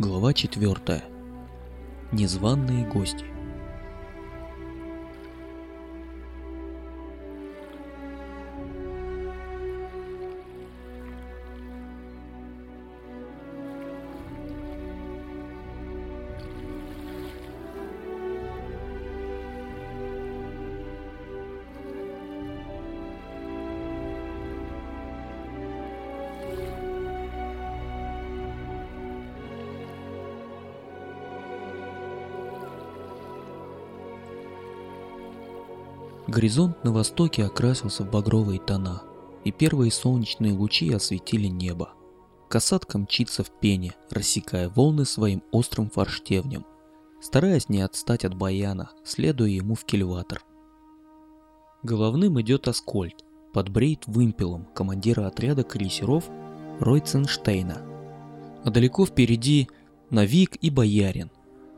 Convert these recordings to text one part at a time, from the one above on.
Глава 4. Незваные гости. Горизонт на востоке окрасился в багровые тона, и первые солнечные лучи осветили небо. Касатка мчится в пене, рассекая волны своим острым форштевнем, стараясь не отстать от Баяна, следуя ему в кильватор. Головным идет Аскольд, подбреет вымпелом командира отряда крейсеров Ройценштейна. А далеко впереди Навик и Боярин.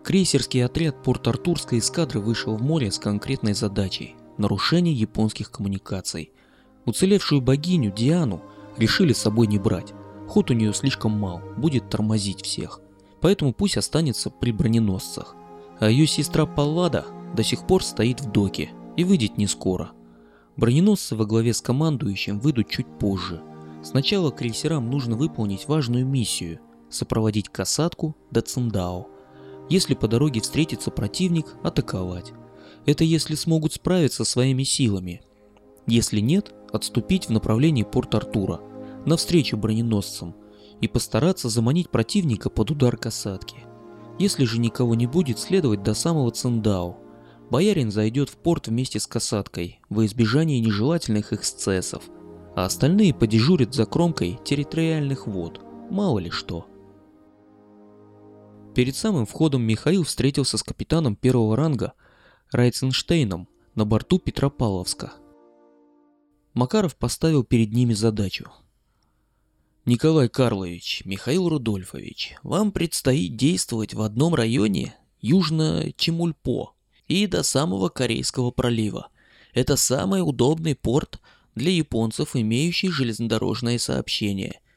Крейсерский отряд Порт-Артурской эскадры вышел в море с конкретной задачей нарушение японских коммуникаций. Уцелевшую богиню Диану решили с собой не брать. Ход у нее слишком мал, будет тормозить всех. Поэтому пусть останется при броненосцах. А ее сестра Паллада до сих пор стоит в доке и выйдет не скоро. Броненосцы во главе с командующим выйдут чуть позже. Сначала крейсерам нужно выполнить важную миссию – сопроводить касатку до Циндао. Если по дороге встретится противник, атаковать. Это если смогут справиться своими силами. Если нет, отступить в направлении Порт-Артура, навстречу броненосцам, и постараться заманить противника под удар касатки. Если же никого не будет, следовать до самого Циндао. Боярин зайдет в порт вместе с касаткой, во избежание нежелательных эксцессов, а остальные подежурят за кромкой территориальных вод, мало ли что. Перед самым входом Михаил встретился с капитаном первого ранга Райценштейном на борту Петропавловска. Макаров поставил перед ними задачу. Николай Карлович, Михаил Рудольфович, вам предстоит действовать в одном районе южно Чемульпо и до самого Корейского пролива. Это самый удобный порт для японцев, имеющий железнодорожное сообщение –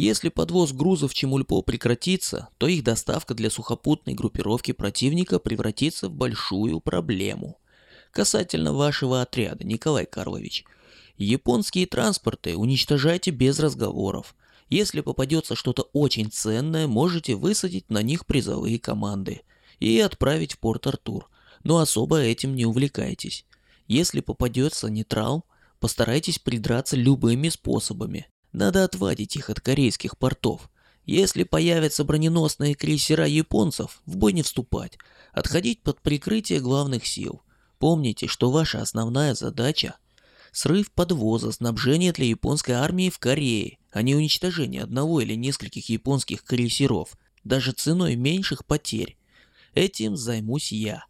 если подвоз грузов Чемульпо прекратится, то их доставка для сухопутной группировки противника превратится в большую проблему. Касательно вашего отряда, Николай Карлович, японские транспорты уничтожайте без разговоров. Если попадется что-то очень ценное, можете высадить на них призовые команды и отправить в Порт-Артур, но особо этим не увлекайтесь. Если попадется нейтрал, постарайтесь придраться любыми способами. Надо отвадить их от корейских портов. Если появятся броненосные крейсера японцев, в бой не вступать, отходить под прикрытие главных сил. Помните, что ваша основная задача – срыв подвоза снабжения для японской армии в Корее, а не уничтожение одного или нескольких японских крейсеров, даже ценой меньших потерь. Этим займусь я.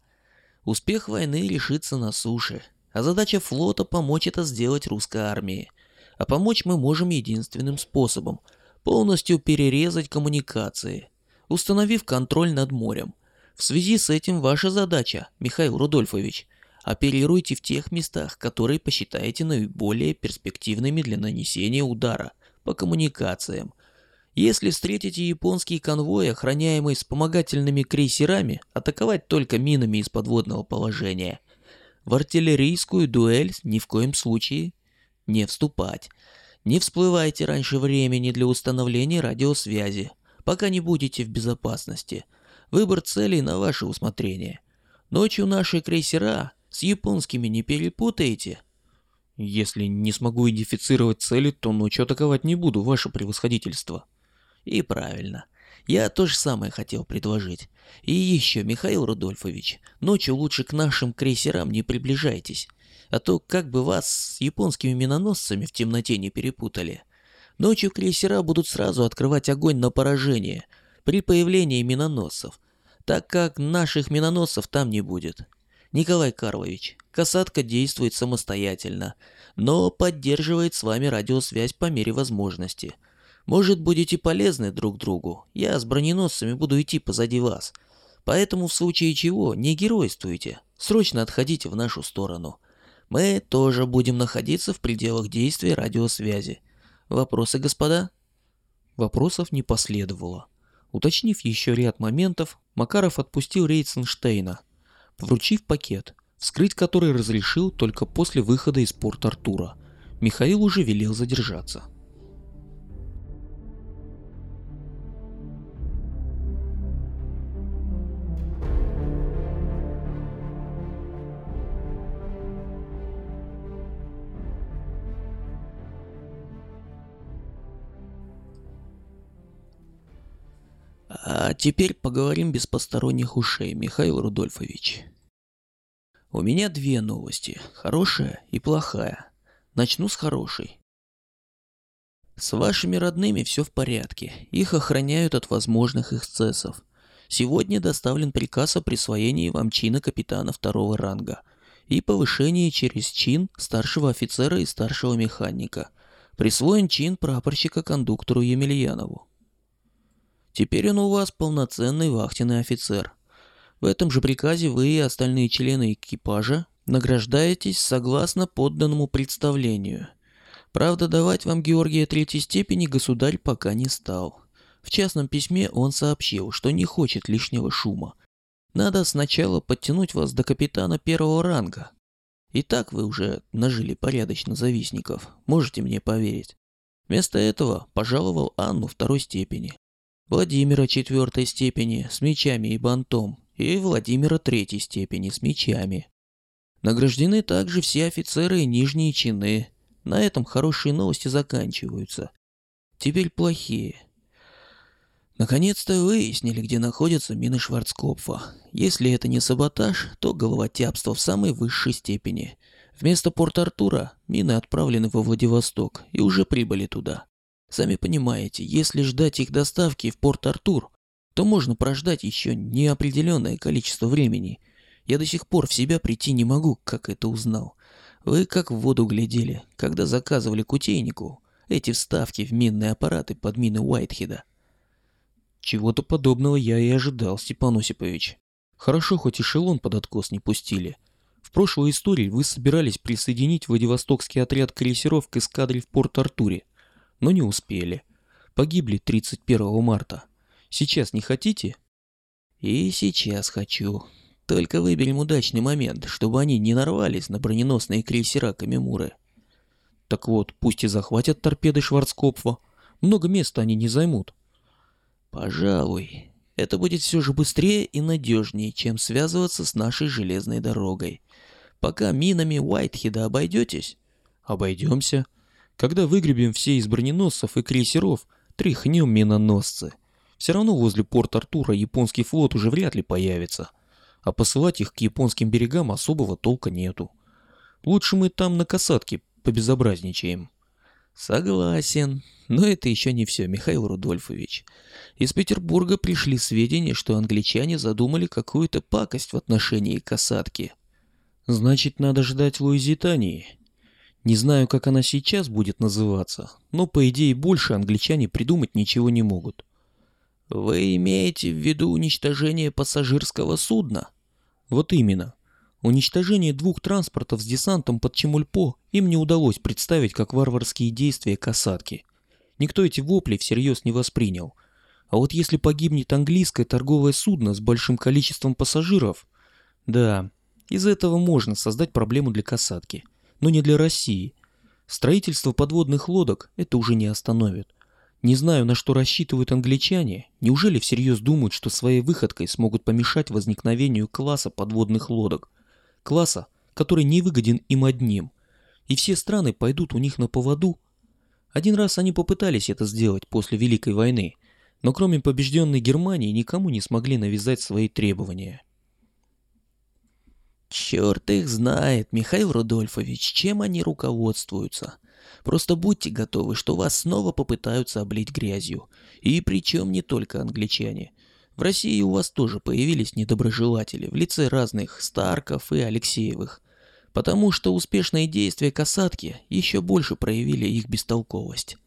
Успех войны решится на суше, а задача флота помочь это сделать русской армии – а помочь мы можем единственным способом – полностью перерезать коммуникации, установив контроль над морем. В связи с этим ваша задача, Михаил Рудольфович, оперируйте в тех местах, которые посчитаете наиболее перспективными для нанесения удара по коммуникациям. Если встретите японский конвой, охраняемый вспомогательными крейсерами, атаковать только минами из подводного положения. В артиллерийскую дуэль ни в коем случае не вступать. Не всплывайте раньше времени для установления радиосвязи, пока не будете в безопасности. Выбор целей на ваше усмотрение. Ночью наши крейсера с японскими не перепутаете. Если не смогу идентифицировать цели, то ночью атаковать не буду, ваше превосходительство. И правильно. Я то же самое хотел предложить. И еще, Михаил Рудольфович, ночью лучше к нашим крейсерам не приближайтесь а то как бы вас с японскими миноносцами в темноте не перепутали. Ночью крейсера будут сразу открывать огонь на поражение при появлении миноносцев, так как наших миноносцев там не будет. Николай Карлович, касатка действует самостоятельно, но поддерживает с вами радиосвязь по мере возможности. Может, будете полезны друг другу, я с броненосцами буду идти позади вас. Поэтому в случае чего не геройствуйте, срочно отходите в нашу сторону мы тоже будем находиться в пределах действия радиосвязи. Вопросы, господа? Вопросов не последовало. Уточнив еще ряд моментов, Макаров отпустил Рейценштейна, вручив пакет, вскрыть который разрешил только после выхода из порт Артура. Михаил уже велел задержаться. Теперь поговорим без посторонних ушей, Михаил Рудольфович. У меня две новости, хорошая и плохая. Начну с хорошей. С вашими родными все в порядке, их охраняют от возможных эксцессов. Сегодня доставлен приказ о присвоении вам чина капитана второго ранга и повышении через чин старшего офицера и старшего механика. Присвоен чин прапорщика-кондуктору Емельянову. Теперь он у вас полноценный вахтенный офицер. В этом же приказе вы и остальные члены экипажа награждаетесь согласно подданному представлению. Правда, давать вам Георгия третьей степени государь пока не стал. В частном письме он сообщил, что не хочет лишнего шума. Надо сначала подтянуть вас до капитана первого ранга. И так вы уже нажили порядочно завистников, можете мне поверить. Вместо этого пожаловал Анну второй степени. Владимира четвертой степени с мечами и бантом и Владимира третьей степени с мечами. Награждены также все офицеры и нижние чины. На этом хорошие новости заканчиваются. Теперь плохие. Наконец-то выяснили, где находятся мины Шварцкопфа. Если это не саботаж, то головотяпство в самой высшей степени. Вместо Порт-Артура мины отправлены во Владивосток и уже прибыли туда. Сами понимаете, если ждать их доставки в Порт-Артур, то можно прождать еще неопределенное количество времени. Я до сих пор в себя прийти не могу, как это узнал. Вы как в воду глядели, когда заказывали кутейнику эти вставки в минные аппараты под мины Уайтхеда. Чего-то подобного я и ожидал, Степан Осипович. Хорошо, хоть эшелон под откос не пустили. В прошлой истории вы собирались присоединить Владивостокский отряд крейсеров к эскадре в Порт-Артуре но не успели. Погибли 31 марта. Сейчас не хотите? И сейчас хочу. Только выберем удачный момент, чтобы они не нарвались на броненосные крейсера Камимуры. Так вот, пусть и захватят торпеды Шварцкопфа. Много места они не займут. Пожалуй, это будет все же быстрее и надежнее, чем связываться с нашей железной дорогой. Пока минами Уайтхеда обойдетесь? Обойдемся. Когда выгребем все из броненосцев и крейсеров, тряхнем миноносцы. Все равно возле порт Артура японский флот уже вряд ли появится. А посылать их к японским берегам особого толка нету. Лучше мы там на касатке побезобразничаем. Согласен. Но это еще не все, Михаил Рудольфович. Из Петербурга пришли сведения, что англичане задумали какую-то пакость в отношении касатки. Значит, надо ждать Луизитании. Не знаю, как она сейчас будет называться, но по идее больше англичане придумать ничего не могут. Вы имеете в виду уничтожение пассажирского судна? Вот именно. Уничтожение двух транспортов с десантом под Чемульпо им не удалось представить как варварские действия касатки. Никто эти вопли всерьез не воспринял. А вот если погибнет английское торговое судно с большим количеством пассажиров, да, из этого можно создать проблему для касатки – но не для России. Строительство подводных лодок это уже не остановит. Не знаю, на что рассчитывают англичане. Неужели всерьез думают, что своей выходкой смогут помешать возникновению класса подводных лодок? Класса, который не выгоден им одним. И все страны пойдут у них на поводу? Один раз они попытались это сделать после Великой войны, но кроме побежденной Германии никому не смогли навязать свои требования. Черт их знает, Михаил Рудольфович, чем они руководствуются. Просто будьте готовы, что вас снова попытаются облить грязью. И причем не только англичане. В России у вас тоже появились недоброжелатели в лице разных Старков и Алексеевых. Потому что успешные действия касатки еще больше проявили их бестолковость.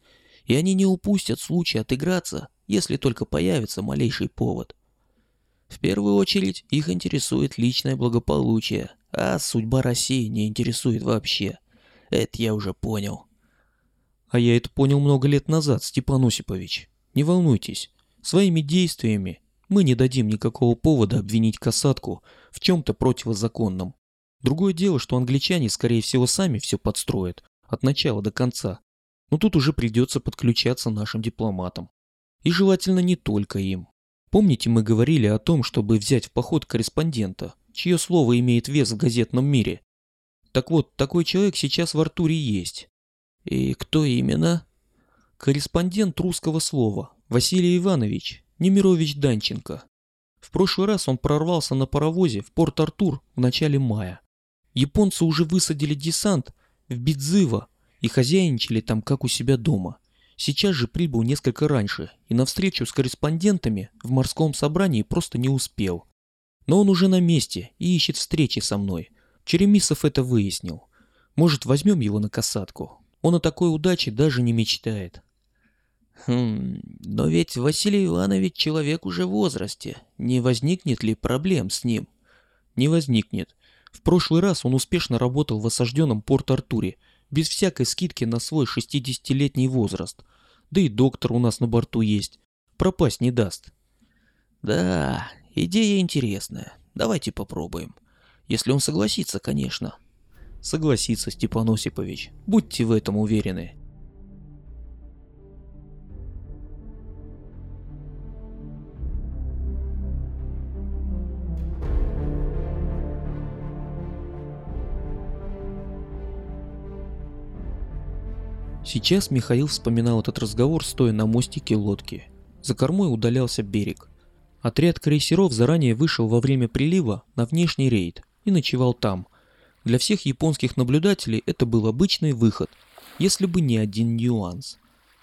И они не упустят случая отыграться, если только появится малейший повод. В первую очередь их интересует личное благополучие, а судьба России не интересует вообще. Это я уже понял. А я это понял много лет назад, Степан Осипович. Не волнуйтесь. Своими действиями мы не дадим никакого повода обвинить касатку в чем-то противозаконном. Другое дело, что англичане, скорее всего, сами все подстроят, от начала до конца. Но тут уже придется подключаться нашим дипломатам. И желательно не только им. Помните, мы говорили о том, чтобы взять в поход корреспондента, чье слово имеет вес в газетном мире? Так вот, такой человек сейчас в Артуре есть. И кто именно? Корреспондент русского слова, Василий Иванович, Немирович Данченко. В прошлый раз он прорвался на паровозе в Порт-Артур в начале мая. Японцы уже высадили десант в Бидзыво и хозяйничали там как у себя дома. Сейчас же прибыл несколько раньше и на встречу с корреспондентами в морском собрании просто не успел. Но он уже на месте и ищет встречи со мной. Черемисов это выяснил. Может, возьмем его на касатку? Он о такой удаче даже не мечтает. Хм, но ведь Василий Иванович человек уже в возрасте. Не возникнет ли проблем с ним? Не возникнет. В прошлый раз он успешно работал в осажденном Порт-Артуре, без всякой скидки на свой 60-летний возраст. Да и доктор у нас на борту есть. Пропасть не даст. Да, идея интересная. Давайте попробуем. Если он согласится, конечно. Согласится, Степан Осипович. Будьте в этом уверены. Сейчас Михаил вспоминал этот разговор, стоя на мостике лодки. За кормой удалялся берег. Отряд крейсеров заранее вышел во время прилива на внешний рейд и ночевал там. Для всех японских наблюдателей это был обычный выход, если бы не один нюанс.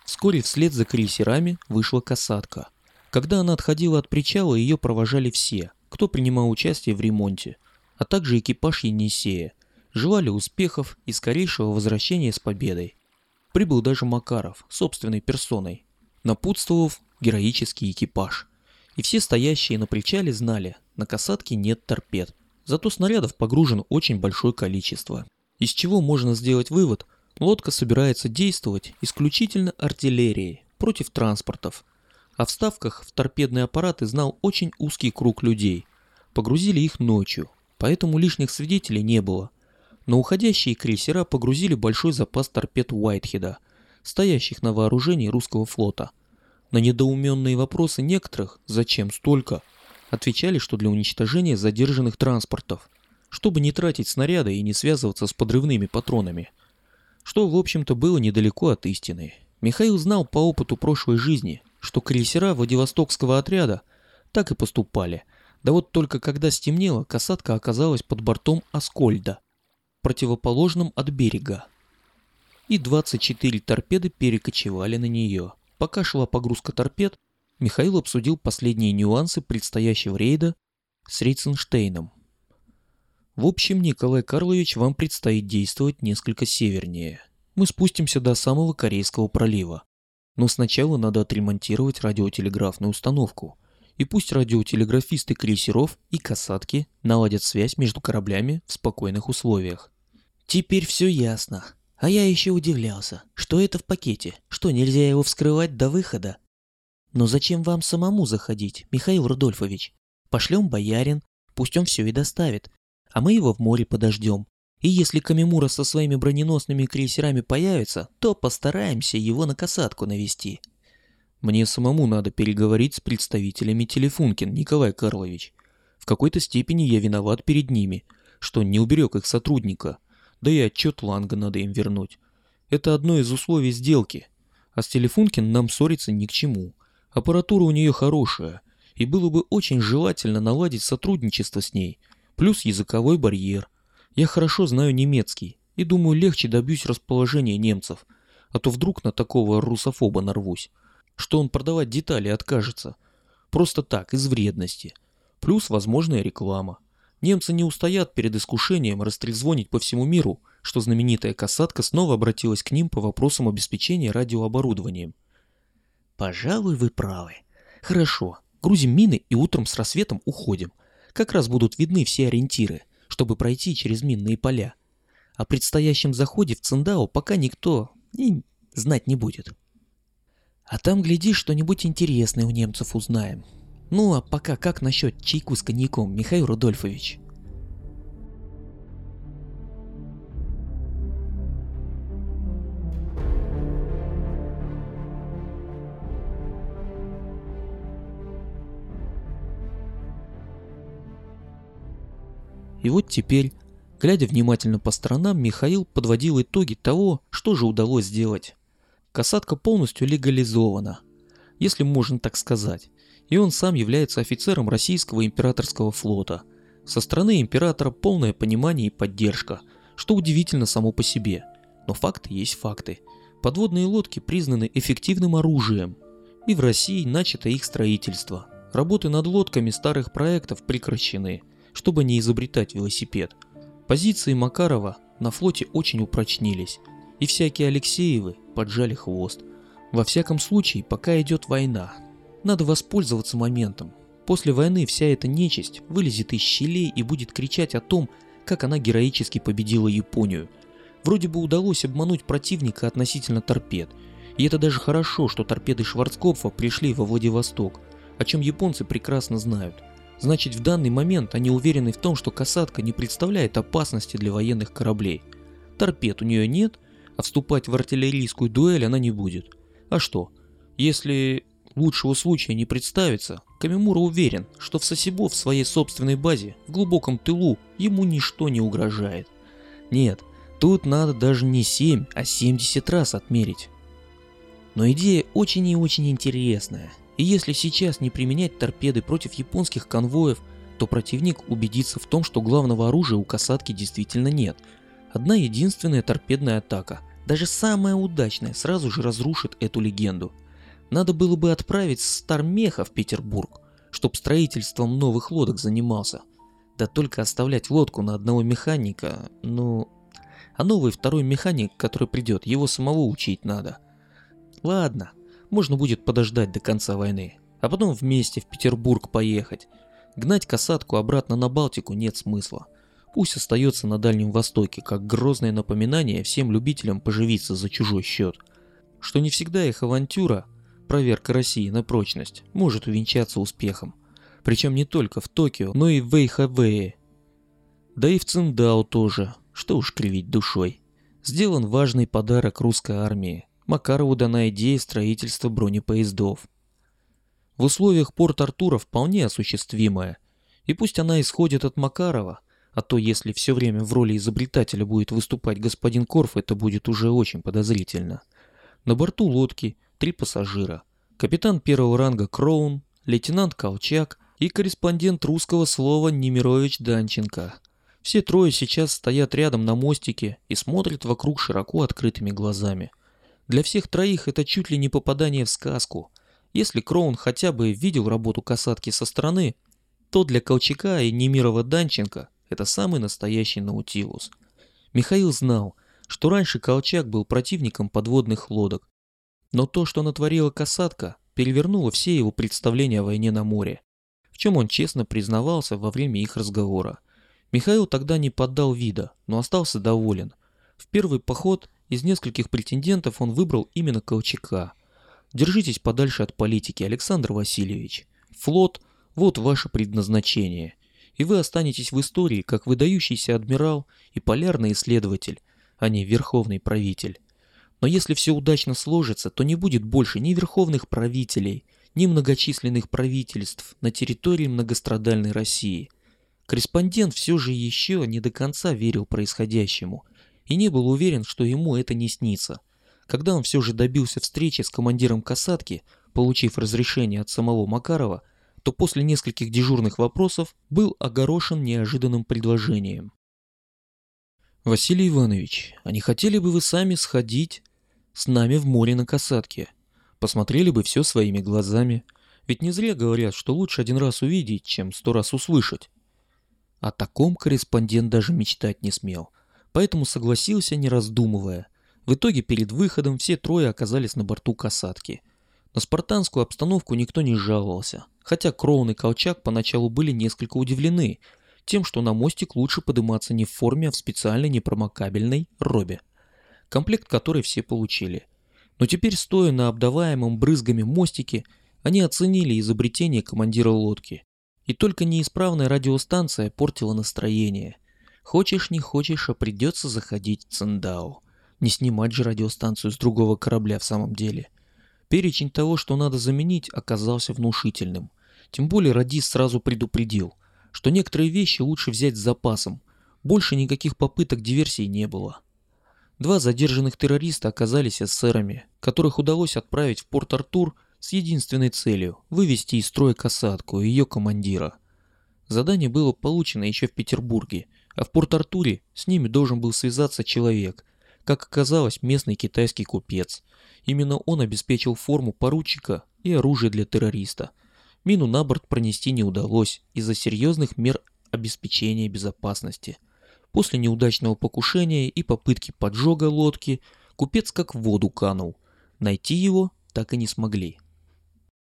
Вскоре вслед за крейсерами вышла касатка. Когда она отходила от причала, ее провожали все, кто принимал участие в ремонте, а также экипаж Енисея. Желали успехов и скорейшего возвращения с победой. Прибыл даже Макаров, собственной персоной, напутствовав героический экипаж. И все стоящие на причале знали, на касатке нет торпед, зато снарядов погружено очень большое количество. Из чего можно сделать вывод, лодка собирается действовать исключительно артиллерией против транспортов. О вставках в торпедные аппараты знал очень узкий круг людей. Погрузили их ночью, поэтому лишних свидетелей не было – на уходящие крейсера погрузили большой запас торпед Уайтхеда, стоящих на вооружении русского флота. На недоуменные вопросы некоторых «зачем столько?» отвечали, что для уничтожения задержанных транспортов, чтобы не тратить снаряды и не связываться с подрывными патронами. Что, в общем-то, было недалеко от истины. Михаил знал по опыту прошлой жизни, что крейсера Владивостокского отряда так и поступали. Да вот только когда стемнело, касатка оказалась под бортом Аскольда – противоположном от берега. И 24 торпеды перекочевали на нее. Пока шла погрузка торпед, Михаил обсудил последние нюансы предстоящего рейда с Рейценштейном. В общем, Николай Карлович, вам предстоит действовать несколько севернее. Мы спустимся до самого Корейского пролива. Но сначала надо отремонтировать радиотелеграфную установку. И пусть радиотелеграфисты крейсеров и касатки наладят связь между кораблями в спокойных условиях. Теперь все ясно. А я еще удивлялся, что это в пакете, что нельзя его вскрывать до выхода. Но зачем вам самому заходить, Михаил Рудольфович? Пошлем боярин, пусть он все и доставит, а мы его в море подождем. И если Камимура со своими броненосными крейсерами появится, то постараемся его на касатку навести. Мне самому надо переговорить с представителями Телефункин, Николай Карлович. В какой-то степени я виноват перед ними, что не уберег их сотрудника – да и отчет Ланга надо им вернуть. Это одно из условий сделки. А с Телефункин нам ссориться ни к чему. Аппаратура у нее хорошая, и было бы очень желательно наладить сотрудничество с ней, плюс языковой барьер. Я хорошо знаю немецкий, и думаю, легче добьюсь расположения немцев, а то вдруг на такого русофоба нарвусь, что он продавать детали откажется. Просто так, из вредности. Плюс возможная реклама. Немцы не устоят перед искушением растрезвонить по всему миру, что знаменитая касатка снова обратилась к ним по вопросам обеспечения радиооборудованием. Пожалуй, вы правы. Хорошо, грузим мины и утром с рассветом уходим. Как раз будут видны все ориентиры, чтобы пройти через минные поля. О предстоящем заходе в Циндао пока никто и знать не будет. А там, гляди, что-нибудь интересное у немцев узнаем. Ну а пока как насчет чайку с коньяком, Михаил Рудольфович? И вот теперь, глядя внимательно по сторонам, Михаил подводил итоги того, что же удалось сделать. Касатка полностью легализована, если можно так сказать, и он сам является офицером российского императорского флота. Со стороны императора полное понимание и поддержка, что удивительно само по себе. Но факты есть факты. Подводные лодки признаны эффективным оружием, и в России начато их строительство. Работы над лодками старых проектов прекращены, чтобы не изобретать велосипед. Позиции Макарова на флоте очень упрочнились, и всякие Алексеевы поджали хвост. Во всяком случае, пока идет война. Надо воспользоваться моментом. После войны вся эта нечисть вылезет из щелей и будет кричать о том, как она героически победила Японию. Вроде бы удалось обмануть противника относительно торпед. И это даже хорошо, что торпеды Шварцкопфа пришли во Владивосток, о чем японцы прекрасно знают. Значит, в данный момент они уверены в том, что касатка не представляет опасности для военных кораблей. Торпед у нее нет – вступать в артиллерийскую дуэль она не будет. А что? Если лучшего случая не представится, Камимура уверен, что в Сосибо в своей собственной базе, в глубоком тылу, ему ничто не угрожает. Нет, тут надо даже не 7, а 70 раз отмерить. Но идея очень и очень интересная. И если сейчас не применять торпеды против японских конвоев, то противник убедится в том, что главного оружия у касатки действительно нет. Одна единственная торпедная атака, даже самая удачная сразу же разрушит эту легенду. Надо было бы отправить Стармеха в Петербург, чтоб строительством новых лодок занимался. Да только оставлять лодку на одного механика, ну... А новый второй механик, который придет, его самого учить надо. Ладно, можно будет подождать до конца войны, а потом вместе в Петербург поехать. Гнать касатку обратно на Балтику нет смысла. Пусть остается на Дальнем Востоке, как грозное напоминание всем любителям поживиться за чужой счет. Что не всегда их авантюра, проверка России на прочность, может увенчаться успехом. Причем не только в Токио, но и в Вэйхавее. Да и в Циндао тоже, что уж кривить душой. Сделан важный подарок русской армии. Макарову дана идея строительства бронепоездов. В условиях Порт-Артура вполне осуществимая. И пусть она исходит от Макарова – а то если все время в роли изобретателя будет выступать господин Корф, это будет уже очень подозрительно. На борту лодки три пассажира. Капитан первого ранга Кроун, лейтенант Колчак и корреспондент русского слова Немирович Данченко. Все трое сейчас стоят рядом на мостике и смотрят вокруг широко открытыми глазами. Для всех троих это чуть ли не попадание в сказку. Если Кроун хотя бы видел работу касатки со стороны, то для Колчака и Немирова Данченко это самый настоящий Наутилус. Михаил знал, что раньше Колчак был противником подводных лодок, но то, что натворила касатка, перевернуло все его представления о войне на море, в чем он честно признавался во время их разговора. Михаил тогда не поддал вида, но остался доволен. В первый поход из нескольких претендентов он выбрал именно Колчака. Держитесь подальше от политики, Александр Васильевич. Флот – вот ваше предназначение и вы останетесь в истории как выдающийся адмирал и полярный исследователь, а не верховный правитель. Но если все удачно сложится, то не будет больше ни верховных правителей, ни многочисленных правительств на территории многострадальной России. Корреспондент все же еще не до конца верил происходящему и не был уверен, что ему это не снится. Когда он все же добился встречи с командиром касатки, получив разрешение от самого Макарова, то после нескольких дежурных вопросов был огорошен неожиданным предложением. «Василий Иванович, а не хотели бы вы сами сходить с нами в море на касатке? Посмотрели бы все своими глазами. Ведь не зря говорят, что лучше один раз увидеть, чем сто раз услышать». О таком корреспондент даже мечтать не смел, поэтому согласился, не раздумывая. В итоге перед выходом все трое оказались на борту касатки. На спартанскую обстановку никто не жаловался, хотя Кроун и Колчак поначалу были несколько удивлены тем, что на мостик лучше подниматься не в форме, а в специальной непромокабельной робе, комплект которой все получили. Но теперь, стоя на обдаваемом брызгами мостике, они оценили изобретение командира лодки. И только неисправная радиостанция портила настроение. Хочешь не хочешь, а придется заходить в Циндао. Не снимать же радиостанцию с другого корабля в самом деле. Перечень того, что надо заменить, оказался внушительным. Тем более радист сразу предупредил, что некоторые вещи лучше взять с запасом. Больше никаких попыток диверсии не было. Два задержанных террориста оказались эсерами, которых удалось отправить в Порт-Артур с единственной целью – вывести из строя касатку и ее командира. Задание было получено еще в Петербурге, а в Порт-Артуре с ними должен был связаться человек, как оказалось, местный китайский купец. Именно он обеспечил форму поручика и оружие для террориста. Мину на борт пронести не удалось из-за серьезных мер обеспечения безопасности – После неудачного покушения и попытки поджога лодки, купец как в воду канул. Найти его так и не смогли.